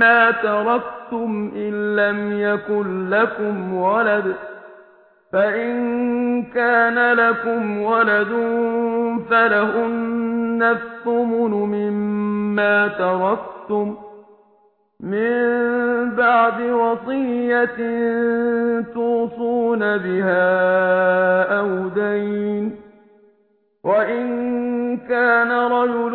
مما تركتم إن لم يكن لكم ولد فإن كان لكم ولد فلهن الثمن مما تركتم من بعد وصية توصون بها أو دين وإن كان رجل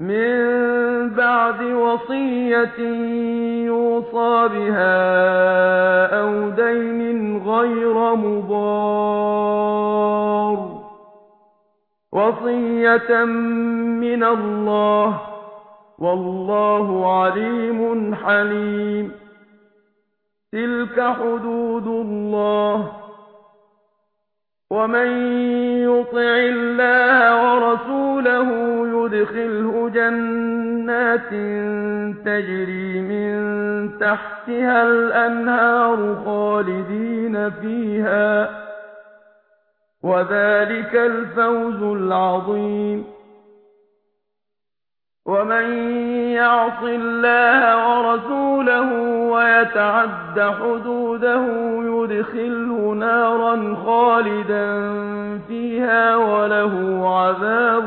مِنْ بَعْدِ وَصِيَّةٍ يُوصَى بِهَا أَوْ دَيْنٍ غَيْرَ مُضَارٍّ. وَصِيَّةً مِنْ اللَّهِ. وَاللَّهُ عَلِيمٌ حَلِيمٌ. تِلْكَ حُدُودُ اللَّهِ. وَمَن يُطِعِ اللَّهَ وَرَسُولَهُ ادخله جَنَّاتٍ تَجْرِي مِن تَحْتِهَا الْأَنْهَارُ خَالِدِينَ فِيهَا ۚ وَذَٰلِكَ الْفَوْزُ الْعَظِيمُ. وَمَن يَعْصِ اللَّهَ وَرَسُولَهُ وَيَتَعَدَّ حُدُودَهُ يُدْخِلْهُ نَارًا خَالِدًا فِيهَا وَلَهُ عَذَابٌ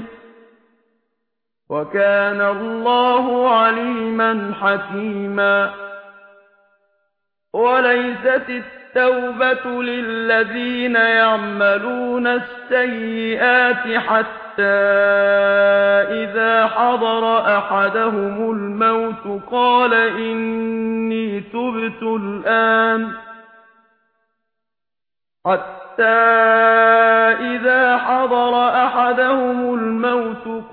وكان الله عليما حكيما. وليست التوبة للذين يعملون السيئات حتى إذا حضر أحدهم الموت قال إني تبت الآن. حتى إذا حضر أحدهم الموت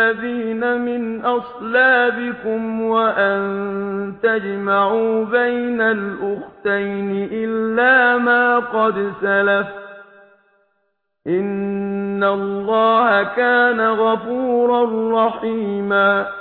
الَّذِينَ مِنْ أَصْلَابِكُمْ وَأَن تَجْمَعُوا بَيْنَ الْأُخْتَيْنِ إِلَّا مَا قَدْ سَلَفَ إِنَّ اللَّهَ كَانَ غَفُورًا رَّحِيمًا